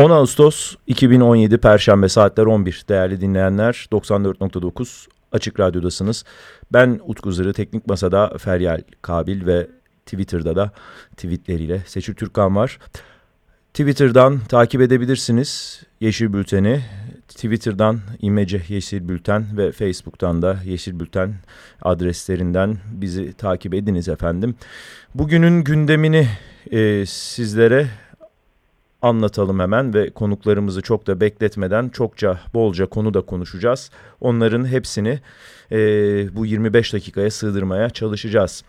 10 Ağustos 2017 Perşembe saatler 11 değerli dinleyenler 94.9 Açık Radyo'dasınız. Ben Utku Zırı Teknik Masa'da Feryal Kabil ve Twitter'da da tweetleriyle Seçil Türkan var. Twitter'dan takip edebilirsiniz Yeşil Bülten'i. Twitter'dan İmece Yeşil Bülten ve Facebook'tan da Yeşil Bülten adreslerinden bizi takip ediniz efendim. Bugünün gündemini e, sizlere anlatalım hemen ve konuklarımızı çok da bekletmeden çokça bolca konu da konuşacağız. Onların hepsini e, bu 25 dakikaya sığdırmaya çalışacağız.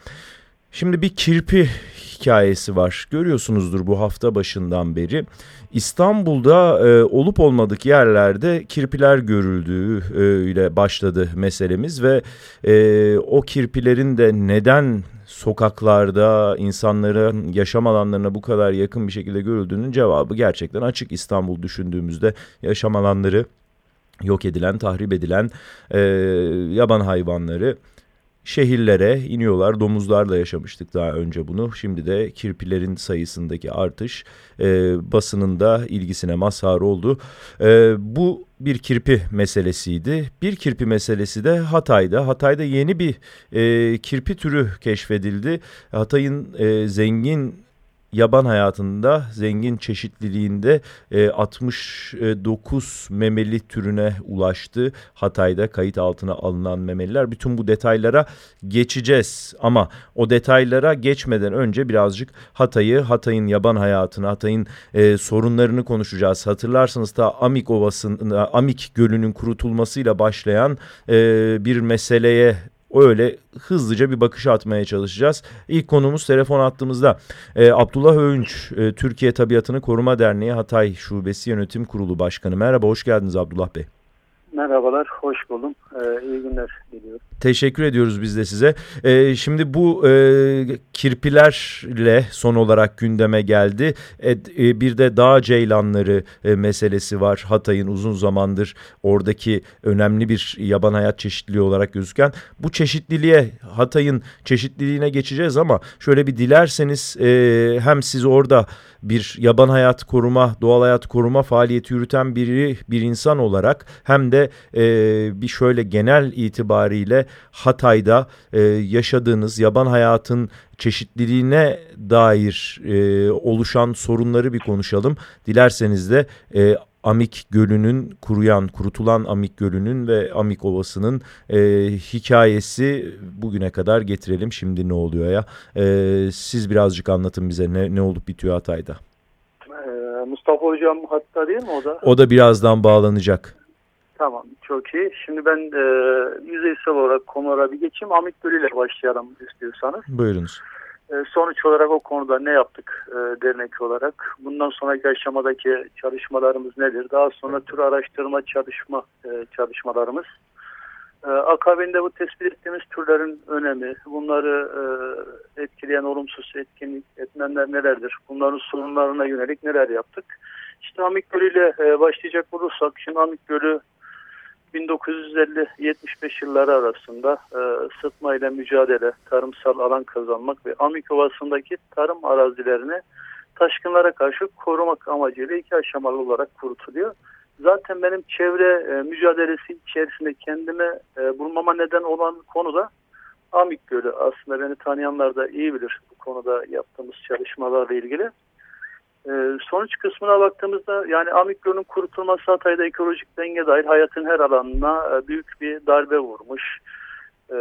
Şimdi bir kirpi hikayesi var. Görüyorsunuzdur bu hafta başından beri. İstanbul'da e, olup olmadık yerlerde kirpiler görüldüğü e, ile başladı meselemiz ve e, o kirpilerin de neden sokaklarda insanların yaşam alanlarına bu kadar yakın bir şekilde görüldüğünün cevabı gerçekten açık. İstanbul düşündüğümüzde yaşam alanları yok edilen, tahrip edilen e, yaban hayvanları şehirlere iniyorlar. Domuzlarla yaşamıştık daha önce bunu. Şimdi de kirpilerin sayısındaki artış e, basının da ilgisine mazhar oldu. E, bu bir kirpi meselesiydi. Bir kirpi meselesi de Hatay'da. Hatay'da yeni bir e, kirpi türü keşfedildi. Hatay'ın e, zengin yaban hayatında zengin çeşitliliğinde e, 69 memeli türüne ulaştı. Hatay'da kayıt altına alınan memeliler. Bütün bu detaylara geçeceğiz ama o detaylara geçmeden önce birazcık Hatay'ı, Hatay'ın yaban hayatını, Hatay'ın e, sorunlarını konuşacağız. Hatırlarsınız da Amik Ovası'nda Amik Gölü'nün kurutulmasıyla başlayan e, bir meseleye öyle hızlıca bir bakış atmaya çalışacağız. İlk konumuz telefon attığımızda e, Abdullah Öğünç, e, Türkiye Tabiatını Koruma Derneği Hatay Şubesi Yönetim Kurulu Başkanı. Merhaba, hoş geldiniz Abdullah Bey. Merhabalar, hoş buldum. Ee, iyi günler diliyorum. Teşekkür ediyoruz biz de size. Ee, şimdi bu e, kirpilerle son olarak gündeme geldi. E, e, bir de dağ ceylanları e, meselesi var. Hatay'ın uzun zamandır oradaki önemli bir yaban hayat çeşitliliği olarak gözüken. Bu çeşitliliğe, Hatay'ın çeşitliliğine geçeceğiz ama şöyle bir dilerseniz e, hem siz orada bir yaban hayat koruma, doğal hayat koruma faaliyeti yürüten biri bir insan olarak hem de e, bir şöyle genel itibariyle Hatay'da e, yaşadığınız yaban hayatın çeşitliliğine dair e, oluşan sorunları bir konuşalım. Dilerseniz de e, Amik Gölü'nün kuruyan, kurutulan Amik Gölü'nün ve Amik Ovası'nın e, hikayesi bugüne kadar getirelim. Şimdi ne oluyor ya? E, siz birazcık anlatın bize ne, ne olup bitiyor Hatay'da. Ee, Mustafa Hocam hatta değil mi o da? O da birazdan bağlanacak. Tamam çok iyi. Şimdi ben e, yüzeysel olarak konulara bir geçeyim. Amik Gölü ile başlayalım istiyorsanız. Buyurunuz. E, sonuç olarak o konuda ne yaptık e, dernek olarak? Bundan sonraki aşamadaki çalışmalarımız nedir? Daha sonra tür araştırma çalışma e, çalışmalarımız. E, akabinde bu tespit ettiğimiz türlerin önemi, bunları e, etkileyen olumsuz etkinlik etmenler nelerdir? Bunların sorunlarına yönelik neler yaptık? İşte Amik Gölü ile e, başlayacak olursak, şimdi Amik Gölü 1950-75 yılları arasında e, sıtma ile mücadele, tarımsal alan kazanmak ve Amik Ovası'ndaki tarım arazilerini taşkınlara karşı korumak amacıyla iki aşamalı olarak kurutuluyor. Zaten benim çevre e, mücadelesi içerisinde kendime e, bulmama neden olan konu da Amik Gölü. Aslında beni tanıyanlar da iyi bilir bu konuda yaptığımız çalışmalarla ilgili. Ee, sonuç kısmına baktığımızda yani Amiklo'nun kurutulması Hatay'da ekolojik denge dahil hayatın her alanına e, büyük bir darbe vurmuş. Ee,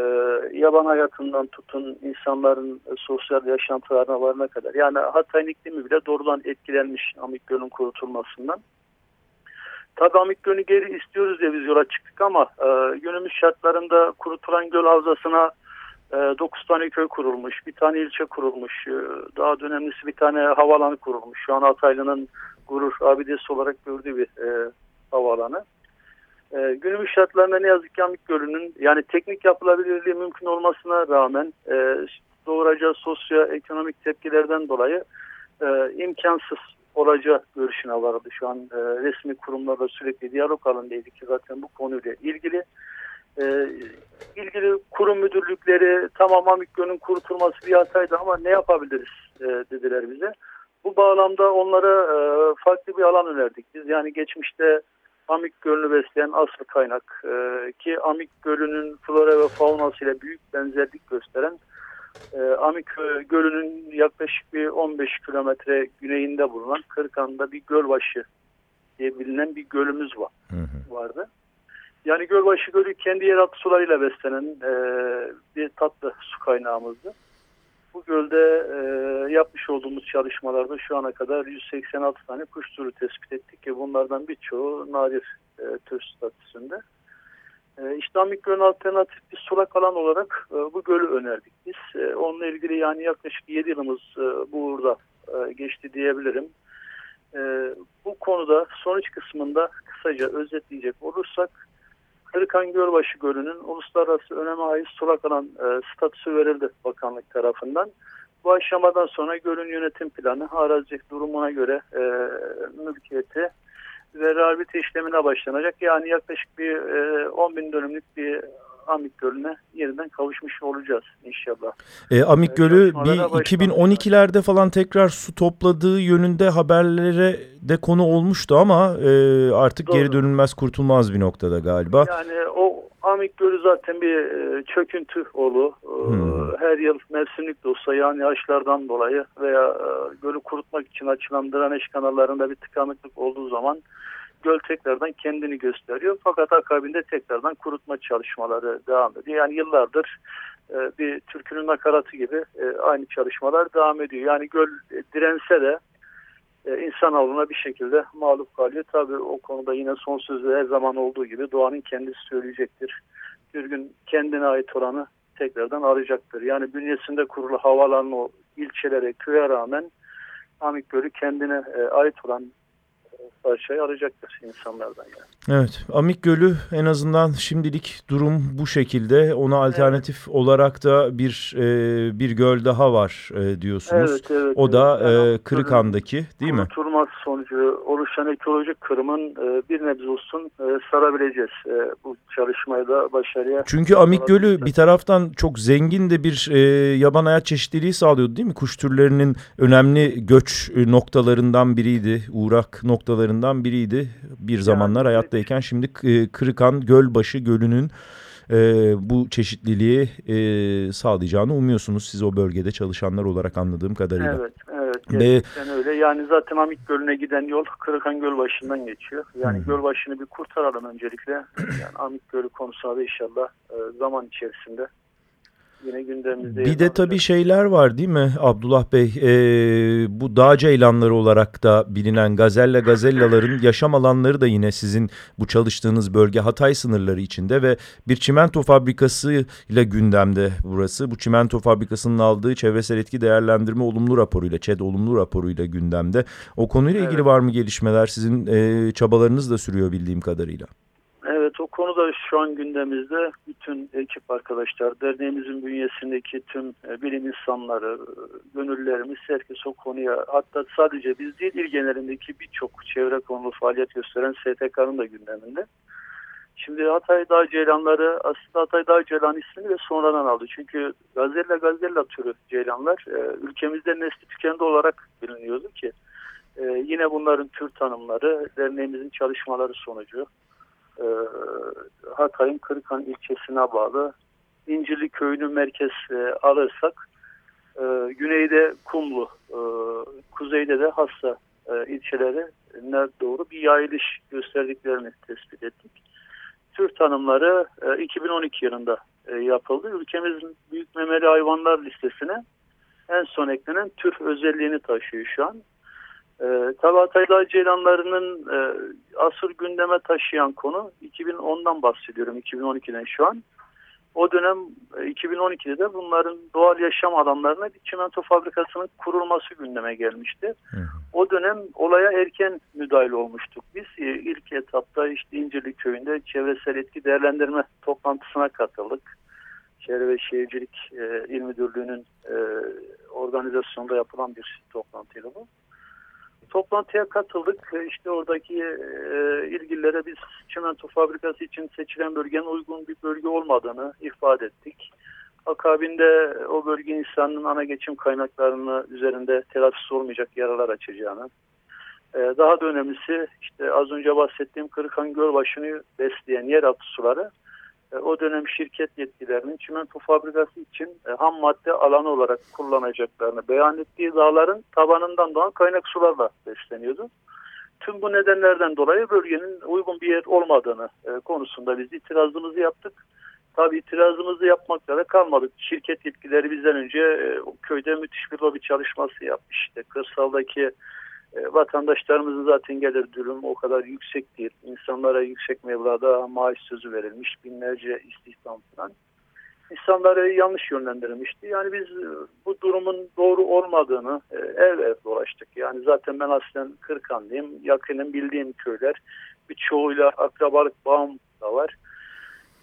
yaban hayatından tutun insanların e, sosyal yaşantılarına varına kadar. Yani Hatay'ın iklimi bile doğrudan etkilenmiş Amiklo'nun kurutulmasından. Tabi Amiklo'nu geri istiyoruz diye biz yola çıktık ama e, günümüz şartlarında kurutulan göl havzasına 9 ee, tane köy kurulmuş, bir tane ilçe kurulmuş, ee, daha önemlisi bir tane havalanı kurulmuş. Şu an Hataylı'nın gurur abidesi olarak gördüğü bir e, havaalanı. E, günümüz şartlarında ne yazık ki Amik Gölü'nün yani teknik yapılabilirliği mümkün olmasına rağmen e, doğuracağı sosyoekonomik tepkilerden dolayı e, imkansız olacağı görüşüne vardı. Şu an e, resmi kurumlarla sürekli diyalog halindeydik ki zaten bu konuyla ilgili e, ilgili kurum müdürlükleri tamam Amikyo'nun kurtulması bir hataydı ama ne yapabiliriz e, dediler bize. Bu bağlamda onlara e, farklı bir alan önerdik. Biz yani geçmişte Amik Gölü'nü besleyen asıl kaynak e, ki Amik Gölü'nün flora ve faunası ile büyük benzerlik gösteren e, Amik Gölü'nün yaklaşık bir 15 kilometre güneyinde bulunan Kırkan'da bir gölbaşı diye bilinen bir gölümüz var, hı hı. vardı. Yani Gölbaşı Gölü kendi yeraltı sularıyla beslenen e, bir tatlı su kaynağımızdı. Bu gölde e, yapmış olduğumuz çalışmalarda şu ana kadar 186 tane kuş türü tespit ettik ki bunlardan birçoğu nadir e, tür statüsünde. E, İslamik Gölü'nün alternatif bir sulak alan olarak e, bu gölü önerdik biz. E, onunla ilgili yani yaklaşık 7 yılımız e, burada e, geçti diyebilirim. E, bu konuda sonuç kısmında kısaca özetleyecek olursak Kırıkan Gölbaşı Gölü'nün uluslararası öneme ait sulak alan e, statüsü verildi bakanlık tarafından. Bu aşamadan sonra gölün yönetim planı arazi durumuna göre e, mülkiyeti ve rehabilite işlemine başlanacak. Yani yaklaşık bir e, 10 bin dönümlük bir Amik Gölü'ne yeniden kavuşmuş olacağız inşallah. E, Amik Gölü bir 2012'lerde falan tekrar su topladığı yönünde haberlere de konu olmuştu ama e, artık Doğru. geri dönülmez kurtulmaz bir noktada galiba. Yani o Amik Gölü zaten bir e, çöküntü olu. E, hmm. Her yıl mevsimlik de olsa yani yağışlardan dolayı veya e, gölü kurutmak için açılan draneş kanallarında bir tıkanıklık olduğu zaman göl tekrardan kendini gösteriyor. Fakat akabinde tekrardan kurutma çalışmaları devam ediyor. Yani yıllardır e, bir türkünün nakaratı gibi e, aynı çalışmalar devam ediyor. Yani göl e, dirense de e, insanoğluna bir şekilde mağlup kalıyor. Tabii o konuda yine son sözü her zaman olduğu gibi doğanın kendisi söyleyecektir. Bir gün kendine ait olanı tekrardan arayacaktır. Yani bünyesinde kurulu havaların o ilçelere, köye rağmen Amik Gölü kendine e, ait olan parçayı arayacaktır insanlardan yani. Evet. Amik Gölü en azından şimdilik durum bu şekilde. Ona alternatif evet. olarak da bir e, bir göl daha var e, diyorsunuz. Evet, evet. O da evet. e, Kırıkan'daki değil mi? Kurutulması sonucu oluşan ekolojik kırımın e, bir nebze olsun e, sarabileceğiz. E, bu çalışmayı da başarıya. Çünkü Amik Gölü bir taraftan çok zengin de bir e, yaban hayat çeşitliliği sağlıyordu değil mi? Kuş türlerinin önemli göç noktalarından biriydi. Uğrak noktaları noktalarından biriydi bir zamanlar yani, hayattayken. Şimdi e, Kırıkan Gölbaşı Gölü'nün e, bu çeşitliliği e, sağlayacağını umuyorsunuz siz o bölgede çalışanlar olarak anladığım kadarıyla. Evet, evet gerçekten Ve, öyle. Yani zaten Amik Gölü'ne giden yol Kırıkan Gölbaşı'ndan geçiyor. Yani hı. Gölbaşı'nı bir kurtaralım öncelikle. Yani Amik Gölü konusunda inşallah e, zaman içerisinde yine gündemimizde. Bir de tabii şeyler var değil mi Abdullah Bey? Ee, bu dağ ceylanları olarak da bilinen gazelle gazellaların yaşam alanları da yine sizin bu çalıştığınız bölge Hatay sınırları içinde ve bir çimento fabrikası ile gündemde burası. Bu çimento fabrikasının aldığı çevresel etki değerlendirme olumlu raporuyla, ÇED olumlu raporuyla gündemde. O konuyla ilgili evet. var mı gelişmeler? Sizin e, çabalarınız da sürüyor bildiğim kadarıyla. Evet o konuda şu an gündemimizde bütün ekip arkadaşlar, derneğimizin bünyesindeki tüm e, bilim insanları, gönüllerimiz herkes o konuya hatta sadece biz değil il genelindeki birçok çevre konulu faaliyet gösteren STK'nın da gündeminde. Şimdi Hatay Dağ Ceylanları aslında Hatay Dağ Ceylan ismini de sonradan aldı. Çünkü Gazella Gazella türü ceylanlar e, ülkemizde nesli tükendi olarak biliniyordu ki e, yine bunların tür tanımları derneğimizin çalışmaları sonucu e, Hatay'ın Kırıkan ilçesine bağlı İncirli köyünü merkez alırsak e, güneyde Kumlu, e, kuzeyde de Hassa ilçelerine doğru bir yayılış gösterdiklerini tespit ettik. Tür tanımları e, 2012 yılında yapıldı. Ülkemizin büyük memeli hayvanlar listesine en son eklenen tür özelliğini taşıyor şu an. E, tabi Hataylar ceylanlarının e, asıl gündeme taşıyan konu 2010'dan bahsediyorum 2012'den şu an. O dönem 2012'de de bunların doğal yaşam alanlarına bir çimento fabrikasının kurulması gündeme gelmişti. Hı. O dönem olaya erken müdahil olmuştuk. Biz e, ilk etapta işte İncirli köyünde çevresel etki değerlendirme toplantısına katıldık. Çevre ve Şehircilik e, İl Müdürlüğü'nün e, organizasyonunda yapılan bir toplantıydı bu toplantıya katıldık. İşte oradaki e, ilgililere biz çimento fabrikası için seçilen bölgenin uygun bir bölge olmadığını ifade ettik. Akabinde o bölge insanının ana geçim kaynaklarını üzerinde telafisi olmayacak yaralar açacağını. E, daha da önemlisi işte az önce bahsettiğim Kırıkhan Gölbaşı'nı besleyen yeraltı suları e, o dönem şirket yetkilerinin çimento fabrikası için e, ham madde alanı olarak kullanacaklarını beyan ettiği dağların tabanından doğan kaynak sularla besleniyordu. Tüm bu nedenlerden dolayı bölgenin uygun bir yer olmadığını e, konusunda biz itirazımızı yaptık. Tabi itirazımızı yapmakla da kalmadık. Şirket yetkileri bizden önce e, köyde müthiş bir lobi çalışması yapmış. İşte kırsaldaki e, vatandaşlarımızın zaten gelir durum o kadar yüksek değil. İnsanlara yüksek meblağda maaş sözü verilmiş. Binlerce istihdam falan. İnsanları yanlış yönlendirilmişti. Yani biz e, bu durumun doğru olmadığını e, ev ev dolaştık. Yani zaten ben aslen Kırkanlıyım. Yakınım bildiğim köyler. Birçoğuyla akrabalık bağım da var.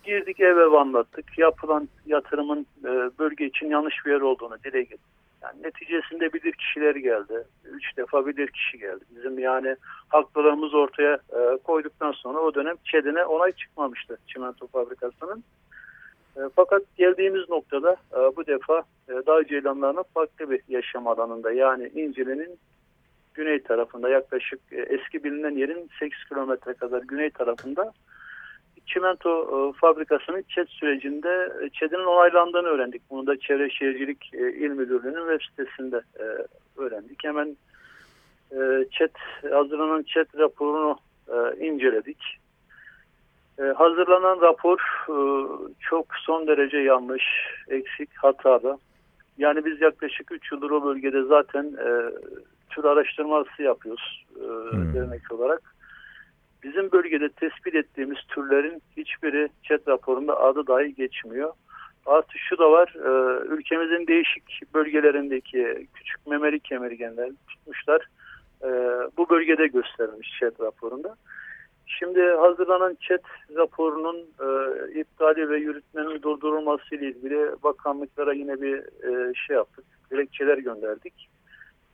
Girdik ev ev anlattık. Yapılan yatırımın bölge için yanlış bir yer olduğunu dile getirdik. Yani neticesinde bilir kişiler geldi. Üç defa bilir kişi geldi. Bizim yani haklarımız ortaya e, koyduktan sonra o dönem ÇED'ine onay çıkmamıştı çimento fabrikasının. E, fakat geldiğimiz noktada e, bu defa e, dağ ceylanlarının farklı bir yaşam alanında yani İncili'nin güney tarafında yaklaşık e, eski bilinen yerin 8 kilometre kadar güney tarafında çimento e, fabrikasının ÇED sürecinde e, ÇED'in onaylandığını öğrendik. Bunu da Çevre Şehircilik e, İl Müdürlüğü'nün web sitesinde öğrendik. Hemen ÇED, hazırlanan ÇED raporunu inceledik. Hazırlanan rapor çok son derece yanlış, eksik, hatalı. Yani biz yaklaşık 3 yıldır o bölgede zaten tür araştırması yapıyoruz hmm. dernek olarak. Bizim bölgede tespit ettiğimiz türlerin hiçbiri ÇED raporunda adı dahi geçmiyor. Artı şu da var, e, ülkemizin değişik bölgelerindeki küçük memeli kemirgenler tutmuşlar. E, bu bölgede gösterilmiş ÇED raporunda. Şimdi hazırlanan ÇED raporunun e, iptali ve yürütmenin durdurulması ile ilgili bakanlıklara yine bir e, şey yaptık. Dilekçeler gönderdik.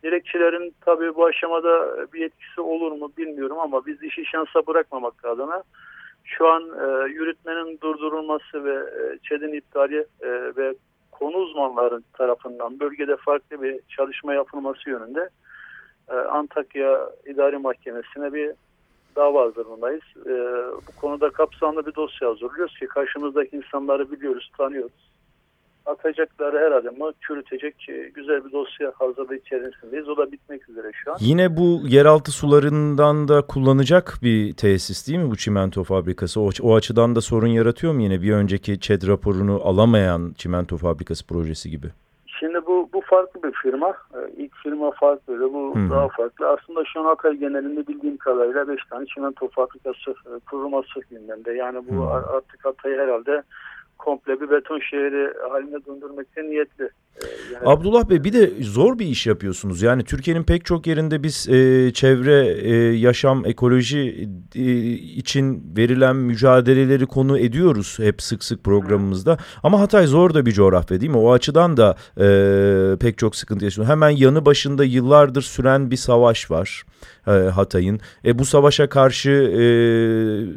Dilekçilerin tabii bu aşamada bir etkisi olur mu bilmiyorum ama biz işi şansa bırakmamak adına şu an e, yürütmenin durdurulması ve e, ÇED'in iptali e, ve konu uzmanların tarafından bölgede farklı bir çalışma yapılması yönünde e, Antakya İdari Mahkemesi'ne bir dava hazırlığındayız. E, bu konuda kapsamlı bir dosya hazırlıyoruz ki karşımızdaki insanları biliyoruz, tanıyoruz atacakları her adımı çürütecek e, güzel bir dosya hazırlığı içerisindeyiz. O da bitmek üzere şu an. Yine bu yeraltı sularından da kullanacak bir tesis değil mi bu çimento fabrikası? O, o açıdan da sorun yaratıyor mu yine bir önceki ÇED raporunu alamayan çimento fabrikası projesi gibi? Şimdi bu bu farklı bir firma. E, ilk firma farklı, bu hmm. daha farklı. Aslında şu an Hatay genelinde bildiğim kadarıyla 5 tane çimento fabrikası e, kurulması gündemde. Yani bu hmm. artık Hatay herhalde komple bir beton şehri haline döndürmekte niyetli. Yani... Abdullah Bey bir de zor bir iş yapıyorsunuz. Yani Türkiye'nin pek çok yerinde biz e, çevre, e, yaşam, ekoloji e, için verilen mücadeleleri konu ediyoruz hep sık sık programımızda. Hı. Ama Hatay zor da bir coğrafya değil mi? O açıdan da e, pek çok sıkıntı yaşıyor. Hemen yanı başında yıllardır süren bir savaş var e, Hatay'ın. E, bu savaşa karşı e,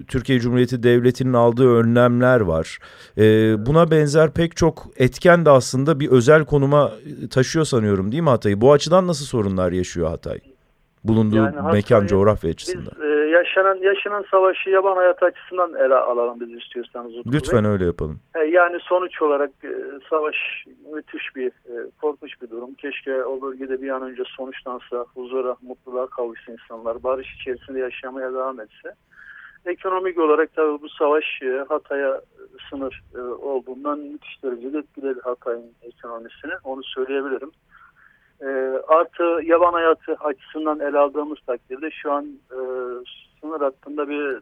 Türkiye Cumhuriyeti Devleti'nin aldığı önlemler var. E, buna benzer pek çok etken de aslında bir özel konuma taşıyor sanıyorum değil mi Hatay'ı? Bu açıdan nasıl sorunlar yaşıyor Hatay? Bulunduğu yani mekan, coğrafya açısından. Biz e, yaşanan yaşanan savaşı yaban hayatı açısından ele alalım biz istiyorsanız. Lütfen Bey. öyle yapalım. E, yani sonuç olarak e, savaş müthiş bir, e, korkunç bir durum. Keşke o bölgede bir an önce sonuçlansa, huzura, mutluluğa kavuşsa insanlar, barış içerisinde yaşamaya devam etse. Ekonomik olarak tabii bu savaş e, Hatay'a sınır e, olduğundan müthiş derecede etkiledi Hatay'ın ekonomisini. Onu söyleyebilirim. E, artı yaban hayatı açısından ele aldığımız takdirde şu an e, sınır hattında bir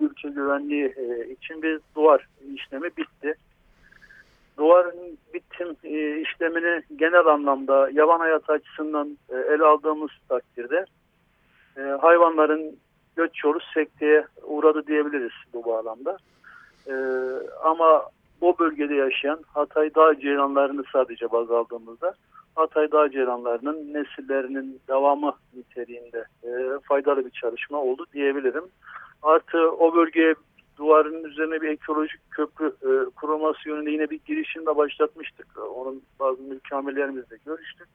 ülke güvenliği e, için bir duvar işlemi bitti. Duvarın bitim e, işlemini genel anlamda yaban hayatı açısından e, ele aldığımız takdirde e, hayvanların göç yolu sekteye uğradı diyebiliriz bu bağlamda. E, ama o bölgede yaşayan Hatay Dağ ceylanlarını sadece baz aldığımızda Hatay Dağ ceylanlarının nesillerinin devamı niteliğinde e, faydalı bir çalışma oldu diyebilirim. Artı o bölgeye duvarın üzerine bir ekolojik köprü e, kurulması yönünde yine bir girişim de başlatmıştık. Onun bazı mülkamirlerimizle görüştük.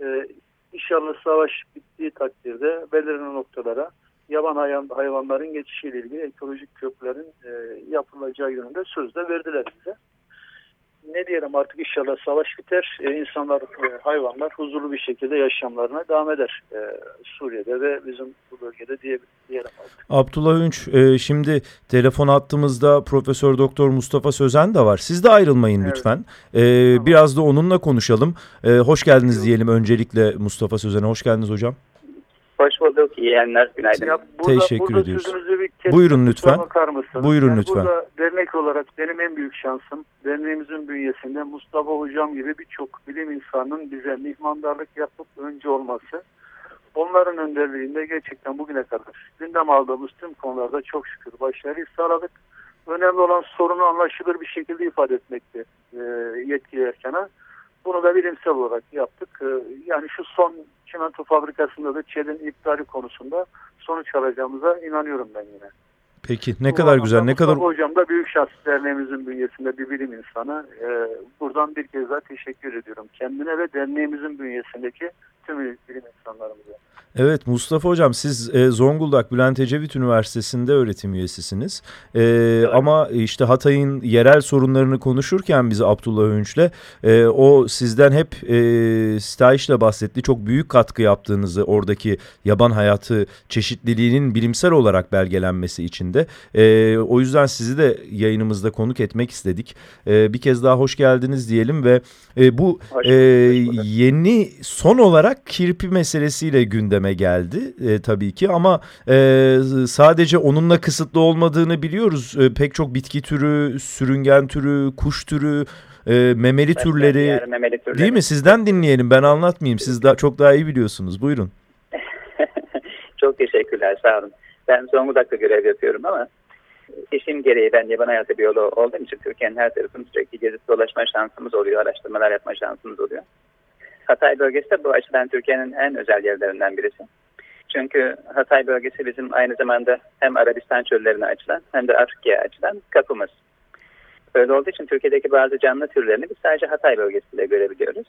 E, inşallah savaş bittiği takdirde belirli noktalara yaban hayvan, hayvanların geçişiyle ilgili ekolojik köprülerin e, yapılacağı yönünde söz de verdiler bize ne diyelim artık inşallah savaş biter. E, insanlar, e, hayvanlar huzurlu bir şekilde yaşamlarına devam eder. E, Suriye'de ve bizim bu bölgede diye, diyelim artık. Abdullah Ünç, e, şimdi telefon attığımızda Profesör Doktor Mustafa Sözen de var. Siz de ayrılmayın evet. lütfen. E, tamam. Biraz da onunla konuşalım. E, hoş geldiniz diyelim öncelikle Mustafa Sözen'e. Hoş geldiniz hocam. Hoş bulduk. İyi yayınlar. Günaydın. Ya burada, Teşekkür burada ediyoruz. Buyurun lütfen. Buyurun yani lütfen. Burada dernek olarak benim en büyük şansım derneğimizin bünyesinde Mustafa Hocam gibi birçok bilim insanının bize mihmandarlık yapıp önce olması. Onların önderliğinde gerçekten bugüne kadar gündem aldığımız tüm konularda çok şükür başarıyı sağladık. Önemli olan sorunu anlaşılır bir şekilde ifade etmekti e, yetkili erkana. Bunu da bilimsel olarak yaptık. E, yani şu son çimento fabrikasında da ÇED'in iptali konusunda sonuç alacağımıza inanıyorum ben yine. Peki ne Bu kadar güzel ne kadar... Hocam da Büyük Şahs Derneğimizin bünyesinde bir bilim insanı. Ee, buradan bir kez daha teşekkür ediyorum. Kendine ve derneğimizin bünyesindeki tüm bilim insanlarımıza. Evet Mustafa Hocam siz e, Zonguldak Bülent Ecevit Üniversitesi'nde öğretim üyesisiniz. E, evet. Ama işte Hatay'ın yerel sorunlarını konuşurken bizi Abdullah Önç'le e, o sizden hep e, stajla bahsetti. Çok büyük katkı yaptığınızı oradaki yaban hayatı çeşitliliğinin bilimsel olarak belgelenmesi için de. E, o yüzden sizi de yayınımızda konuk etmek istedik. E, bir kez daha hoş geldiniz diyelim ve e, bu e, yeni son olarak kirpi meselesiyle gündeme geldi e, tabii ki ama e, sadece onunla kısıtlı olmadığını biliyoruz. E, pek çok bitki türü, sürüngen türü, kuş türü, e, memeli türleri memeli türleri. değil mi? Sizden dinleyelim ben anlatmayayım. Siz daha, çok daha iyi biliyorsunuz. Buyurun. çok teşekkürler sağ olun. Ben Zonguldak'ta görev yapıyorum ama işim gereği ben yaban hayatı biyoloğu olduğum için Türkiye'nin her tarafını sürekli gezip dolaşma şansımız oluyor, araştırmalar yapma şansımız oluyor. Hatay bölgesi de bu açıdan Türkiye'nin en özel yerlerinden birisi. Çünkü Hatay bölgesi bizim aynı zamanda hem Arabistan çöllerine açılan hem de Afrika'ya açılan kapımız. Öyle olduğu için Türkiye'deki bazı canlı türlerini biz sadece Hatay bölgesinde görebiliyoruz.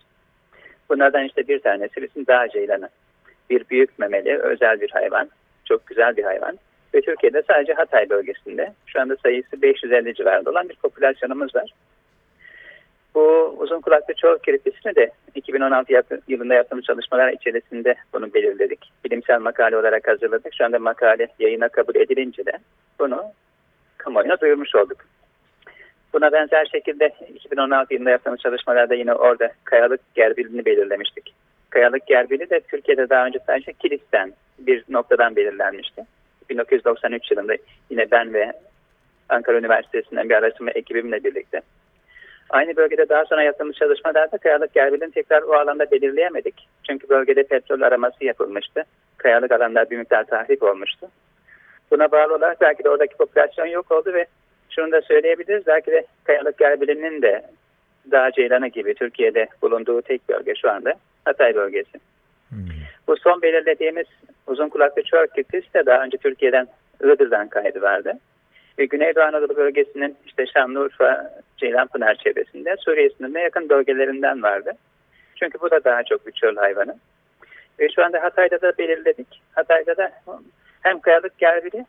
Bunlardan işte bir tanesi bizim dağ ceylanı. Bir büyük memeli, özel bir hayvan. Çok güzel bir hayvan. Ve Türkiye'de sadece Hatay bölgesinde şu anda sayısı 550 civarında olan bir popülasyonumuz var. Bu uzun kulaklı çoğu kiriklisini de 2016 yap yılında yaptığımız çalışmalar içerisinde bunu belirledik. Bilimsel makale olarak hazırladık. Şu anda makale yayına kabul edilince de bunu kamuoyuna duyurmuş olduk. Buna benzer şekilde 2016 yılında yaptığımız çalışmalarda yine orada kayalık gerbilini belirlemiştik. Kayalık gerbili de Türkiye'de daha önce sadece Kilis'ten bir noktadan belirlenmişti. 1993 yılında yine ben ve Ankara Üniversitesi'nden bir araştırma ekibimle birlikte Aynı bölgede daha sonra yaptığımız çalışmalarda kayalık gerbilini tekrar o alanda belirleyemedik. Çünkü bölgede petrol araması yapılmıştı. Kayalık alanlar bir miktar tahrip olmuştu. Buna bağlı olarak belki de oradaki popülasyon yok oldu ve şunu da söyleyebiliriz. Belki de kayalık gerbilinin de Dağ Ceylanı gibi Türkiye'de bulunduğu tek bölge şu anda Hatay bölgesi. Hmm. Bu son belirlediğimiz uzun kulaklı çoğak kitlesi de daha önce Türkiye'den Iğdır'dan kaydı vardı ve Güneydoğu Anadolu bölgesinin işte Şanlıurfa, Ceylanpınar çevresinde Suriye sınırına yakın bölgelerinden vardı. Çünkü bu da daha çok bir hayvanı. Ve şu anda Hatay'da da belirledik. Hatay'da da hem kayalık gerbili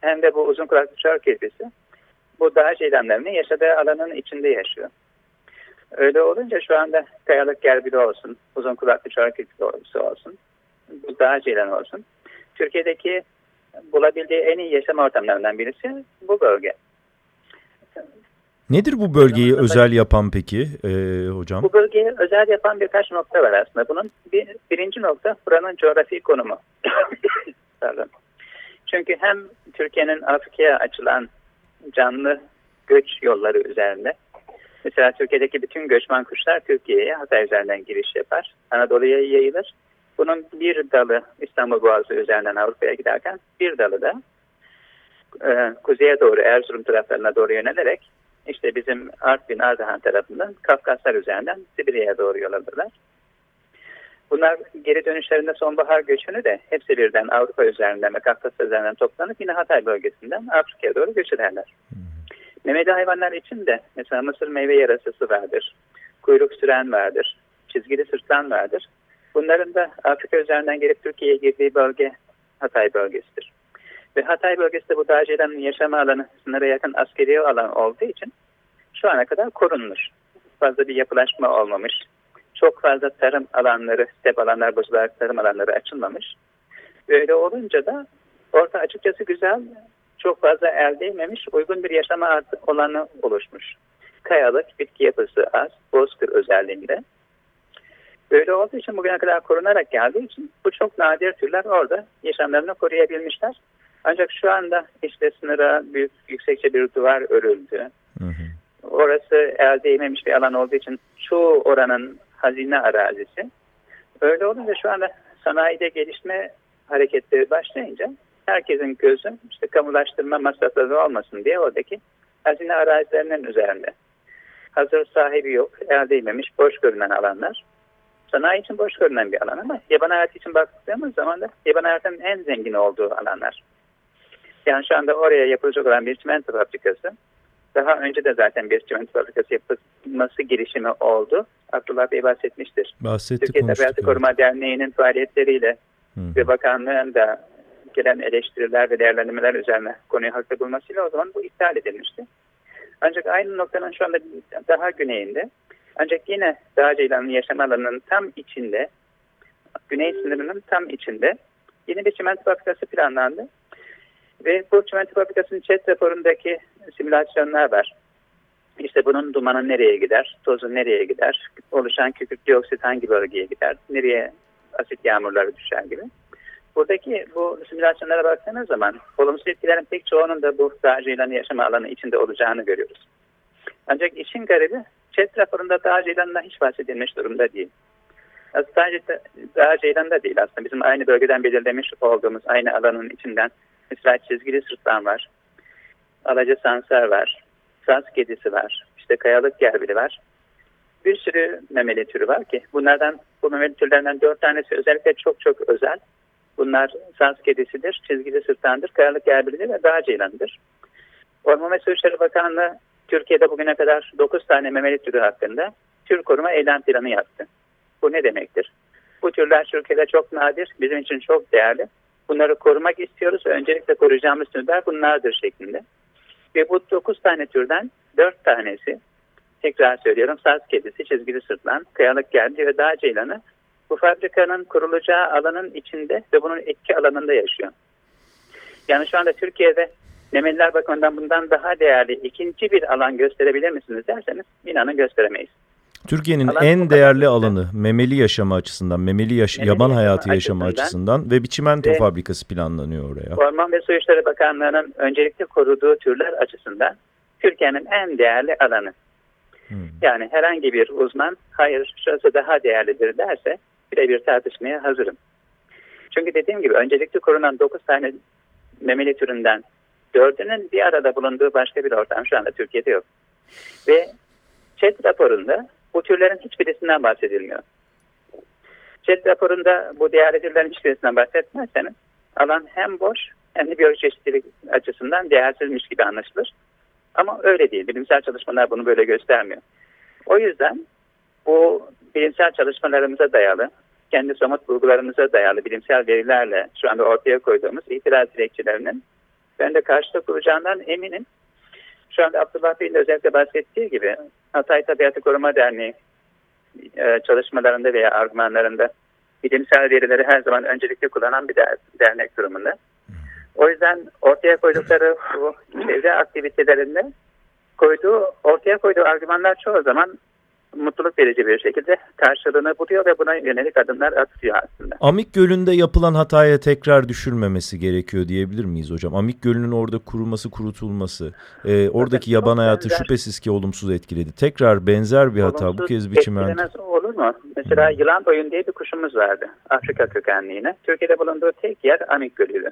hem de bu uzun kulaklı çöl kirpisi bu dağ ceylanlarının yaşadığı alanın içinde yaşıyor. Öyle olunca şu anda kayalık gerbili olsun, uzun kulaklı çöl kirpisi olsun, bu dağ ceylan olsun. Türkiye'deki bulabildiği en iyi yaşam ortamlarından birisi bu bölge. Nedir bu bölgeyi özel yapan peki e, hocam? Bu bölgeyi özel yapan birkaç nokta var aslında. Bunun bir, birinci nokta buranın coğrafi konumu. Çünkü hem Türkiye'nin Afrika'ya açılan canlı göç yolları üzerinde. Mesela Türkiye'deki bütün göçmen kuşlar Türkiye'ye Hatay üzerinden giriş yapar. Anadolu'ya yayılır. Bunun bir dalı İstanbul Boğazı üzerinden Avrupa'ya giderken bir dalı da e, kuzeye doğru Erzurum taraflarına doğru yönelerek işte bizim Artvin Ardahan tarafından Kafkaslar üzerinden Sibirya'ya doğru yol alırlar. Bunlar geri dönüşlerinde sonbahar göçünü de hepsi birden Avrupa üzerinden ve Kafkasya üzerinden toplanıp yine Hatay bölgesinden Afrika'ya doğru göç ederler. Memeli hayvanlar için de mesela mısır meyve yarasısı vardır, kuyruk süren vardır, çizgili sırtlan vardır. Bunların da Afrika üzerinden gelip Türkiye'ye girdiği bölge Hatay bölgesidir. Ve Hatay bölgesi de bu dağcıların yaşam alanı sınıra yakın askeri alan olduğu için şu ana kadar korunmuş. Fazla bir yapılaşma olmamış. Çok fazla tarım alanları, step alanlar bozularak tarım alanları açılmamış. Böyle olunca da orta açıkçası güzel, çok fazla el değmemiş, uygun bir yaşama artık olanı oluşmuş. Kayalık, bitki yapısı az, bozkır özelliğinde. Böyle olduğu için bugüne kadar korunarak geldiği için bu çok nadir türler orada yaşamlarını koruyabilmişler. Ancak şu anda işte sınıra büyük yüksekçe bir duvar örüldü. Hı hı. Orası el değmemiş bir alan olduğu için çoğu oranın hazine arazisi. Öyle olunca şu anda sanayide gelişme hareketleri başlayınca herkesin gözü işte kamulaştırma masrafları olmasın diye oradaki hazine arazilerinin üzerinde. Hazır sahibi yok, el değmemiş, boş görünen alanlar. Sanayi için boş görünen bir alan ama yaban hayatı için baktığımız zaman da yaban hayatının en zengin olduğu alanlar. Yani şu anda oraya yapılacak olan bir çimento fabrikası. Daha önce de zaten bir çimento fabrikası yapılması girişimi oldu. Abdullah Bey bahsetmiştir. Bahsetti, Türkiye Tabiatı Koruma Derneği'nin faaliyetleriyle Hı. ve bakanlığın da gelen eleştiriler ve değerlendirmeler üzerine konuyu haklı bulmasıyla o zaman bu iptal edilmişti. Ancak aynı noktanın şu anda daha güneyinde ancak yine Dağcılar'ın yaşam alanının tam içinde güney sınırının tam içinde yeni bir çimento fabrikası planlandı. Ve bu çimento fabrikasının chat raporundaki simülasyonlar var. İşte bunun dumanı nereye gider, tozu nereye gider, oluşan kükürt dioksit hangi bölgeye gider, nereye asit yağmurları düşer gibi. Buradaki bu simülasyonlara baktığınız zaman olumsuz etkilerin pek çoğunun da bu dağcıyla yaşama alanı içinde olacağını görüyoruz. Ancak işin garibi chat raporunda dağcıyla hiç bahsedilmiş durumda değil. Sadece daha ceylan da değil aslında bizim aynı bölgeden belirlemiş olduğumuz aynı alanın içinden mesela çizgili sırtlan var, alaca sansar var, saz kedisi var, işte kayalık gerbili var. Bir sürü memeli türü var ki bunlardan bu memeli türlerinden dört tanesi özellikle çok çok özel. Bunlar saz kedisidir, çizgili sırtlandır, kayalık gerbilidir ve dağ ceylanıdır. Orman ve Su İşleri Bakanlığı Türkiye'de bugüne kadar 9 tane memeli türü hakkında tür koruma eylem planı yaptı. Bu ne demektir? Bu türler Türkiye'de çok nadir, bizim için çok değerli. Bunları korumak istiyoruz. Öncelikle koruyacağımız türler bunlardır şeklinde. Ve bu 9 tane türden 4 tanesi, tekrar söylüyorum, saz kedisi, çizgili sırtlan, kayalık geldi ve dağ ceylanı bu fabrikanın kurulacağı alanın içinde ve bunun etki alanında yaşıyor. Yani şu anda Türkiye'de memeliler bakımından bundan daha değerli ikinci bir alan gösterebilir misiniz derseniz inanın gösteremeyiz. Türkiye'nin en değerli alanı memeli yaşamı açısından, memeli, yaş memeli yaban hayatı yaşamı açısından, açısından ve bir çimento ve fabrikası planlanıyor oraya. Orman ve Su İşleri Bakanlığı'nın öncelikle koruduğu türler açısından Türkiye'nin en değerli alanı. Hmm. Yani herhangi bir uzman hayır şurası daha değerlidir derse birebir tartışmaya hazırım. Çünkü dediğim gibi öncelikli korunan 9 tane memeli türünden dördünün bir arada bulunduğu başka bir ortam şu anda Türkiye'de yok. Ve ÇED raporunda bu türlerin hiçbirisinden bahsedilmiyor. ÇED raporunda bu değerli türlerin hiçbirisinden bahsetmezseniz alan hem boş hem de biyoçeşitlilik açısından değersizmiş gibi anlaşılır. Ama öyle değil. Bilimsel çalışmalar bunu böyle göstermiyor. O yüzden bu bilimsel çalışmalarımıza dayalı, kendi somut bulgularımıza dayalı bilimsel verilerle şu anda ortaya koyduğumuz itiraz dilekçelerinin ben de karşıda kuracağından eminim. Şu anda Abdullah Bey'in özellikle bahsettiği gibi Hatay Tabiatı Koruma Derneği e, çalışmalarında veya argümanlarında bilimsel verileri her zaman öncelikli kullanan bir dernek durumunda. O yüzden ortaya koydukları bu çevre aktivitelerinde koyduğu, ortaya koyduğu argümanlar çoğu zaman mutluluk verici bir şekilde karşılığını buluyor ve buna yönelik adımlar atıyor aslında. Amik Gölü'nde yapılan hataya tekrar düşülmemesi gerekiyor diyebilir miyiz hocam? Amik Gölü'nün orada kurulması, kurutulması, e, oradaki evet, yaban hayatı benzer, şüphesiz ki olumsuz etkiledi. Tekrar benzer bir hata bu kez biçimen. olur mu? Mesela hmm. yılan boyun diye bir kuşumuz vardı. Afrika kökenli yine. Türkiye'de bulunduğu tek yer Amik Gölü'ydü.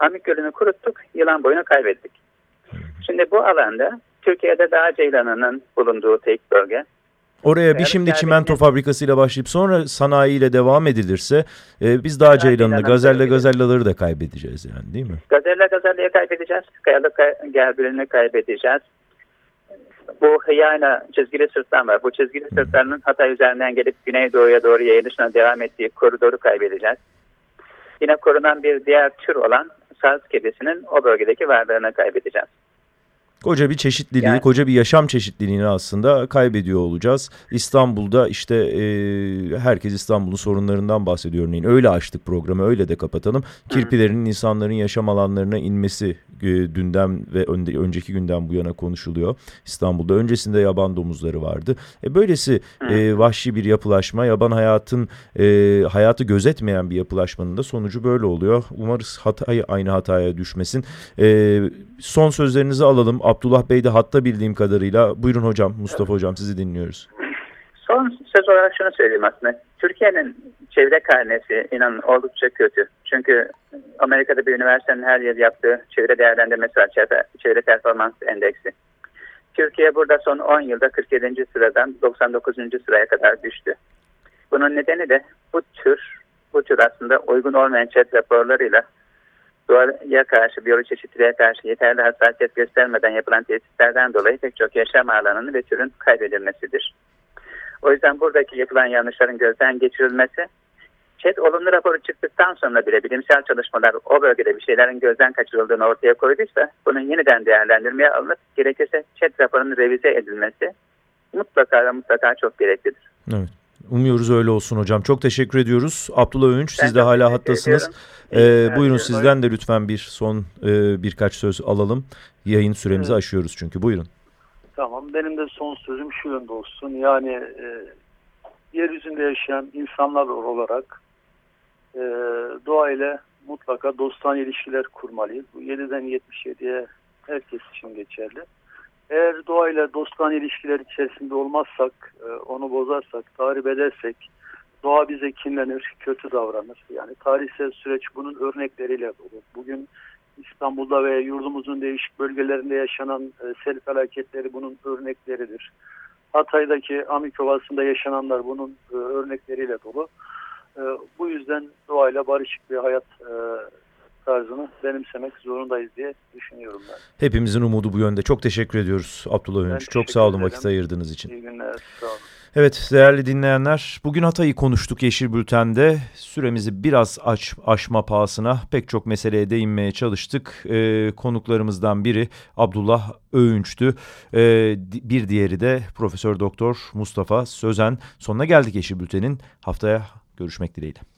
Amik Gölü'nü kuruttuk, yılan boyunu kaybettik. Hmm. Şimdi bu alanda Türkiye'de dağ ceylanının bulunduğu tek bölge Oraya bir şimdi çimento fabrikasıyla başlayıp sonra sanayiyle devam edilirse e, biz daha Ceylan'ı, Gazelle Gazellaları da kaybedeceğiz yani değil mi? Gazelle Gazelle'yi kaybedeceğiz. Kayalık Gerbil'ini kaybedeceğiz. Bu Hıyana çizgili sırtlan var. Bu çizgili sırtlarının Hatay üzerinden gelip Güneydoğu'ya doğru yayılışına devam ettiği koridoru kaybedeceğiz. Yine korunan bir diğer tür olan saz kedisinin o bölgedeki varlığını kaybedeceğiz. Koca bir çeşitliliği, yani, koca bir yaşam çeşitliliğini aslında kaybediyor olacağız. İstanbul'da işte e, herkes İstanbul'un sorunlarından bahsediyor örneğin. Öyle açtık programı, öyle de kapatalım. Kirpilerin insanların yaşam alanlarına inmesi e, dünden ve önde, önceki günden bu yana konuşuluyor. İstanbul'da öncesinde yaban domuzları vardı. E, böylesi e, vahşi bir yapılaşma, yaban hayatın e, hayatı gözetmeyen bir yapılaşmanın da sonucu böyle oluyor. Umarız hatayı aynı hataya düşmesin. E, son sözlerinizi alalım. Abdullah Bey de hatta bildiğim kadarıyla. Buyurun hocam, Mustafa hocam sizi dinliyoruz. Son söz olarak şunu söyleyeyim aslında. Türkiye'nin çevre karnesi inanın oldukça kötü. Çünkü Amerika'da bir üniversitenin her yıl yaptığı çevre değerlendirmesi var. Çevre, çevre performans endeksi. Türkiye burada son 10 yılda 47. sıradan 99. sıraya kadar düştü. Bunun nedeni de bu tür bu tür aslında uygun olmayan chat raporlarıyla doğaya karşı, biyoçeşitliliğe karşı yeterli hassasiyet göstermeden yapılan tesislerden dolayı pek çok yaşam alanını ve türün kaybedilmesidir. O yüzden buradaki yapılan yanlışların gözden geçirilmesi, ÇED olumlu raporu çıktıktan sonra bile bilimsel çalışmalar o bölgede bir şeylerin gözden kaçırıldığını ortaya koyduysa bunun yeniden değerlendirmeye alınıp gerekirse ÇED raporunun revize edilmesi mutlaka mutlaka çok gereklidir. Evet. Umuyoruz öyle olsun hocam. Çok teşekkür ediyoruz. Abdullah Övünç siz de hala hattasınız. Ee, buyurun sizden de lütfen bir son e, birkaç söz alalım. Yayın süremizi evet. aşıyoruz çünkü. Buyurun. Tamam benim de son sözüm şu yönde olsun. Yani e, yeryüzünde yaşayan insanlar olarak e, doğa ile mutlaka dostane ilişkiler kurmalıyız. Bu 7'den 77'ye herkes için geçerli. Eğer doğayla dostane ilişkiler içerisinde olmazsak, e, onu bozarsak, tahrip edersek doğa bize kinlenir, kötü davranır. Yani tarihsel süreç bunun örnekleriyle dolu. Bugün İstanbul'da ve yurdumuzun değişik bölgelerinde yaşanan e, sel felaketleri bunun örnekleridir. Hatay'daki Amik Ovası'nda yaşananlar bunun e, örnekleriyle dolu. Bu yüzden doğayla barışık bir hayat tarzını benimsemek zorundayız diye düşünüyorum ben. Hepimizin umudu bu yönde. Çok teşekkür ediyoruz Abdullah Önç. Çok sağ olun vakit ayırdığınız için. İyi günler. Sağ olun. Evet değerli dinleyenler bugün Hatay'ı konuştuk Yeşil Bülten'de. Süremizi biraz aç, aşma pahasına pek çok meseleye değinmeye çalıştık. Ee, konuklarımızdan biri Abdullah Öğünç'tü. Ee, bir diğeri de Profesör Doktor Mustafa Sözen. Sonuna geldik Yeşil Bülten'in. Haftaya görüşmek dileğiyle.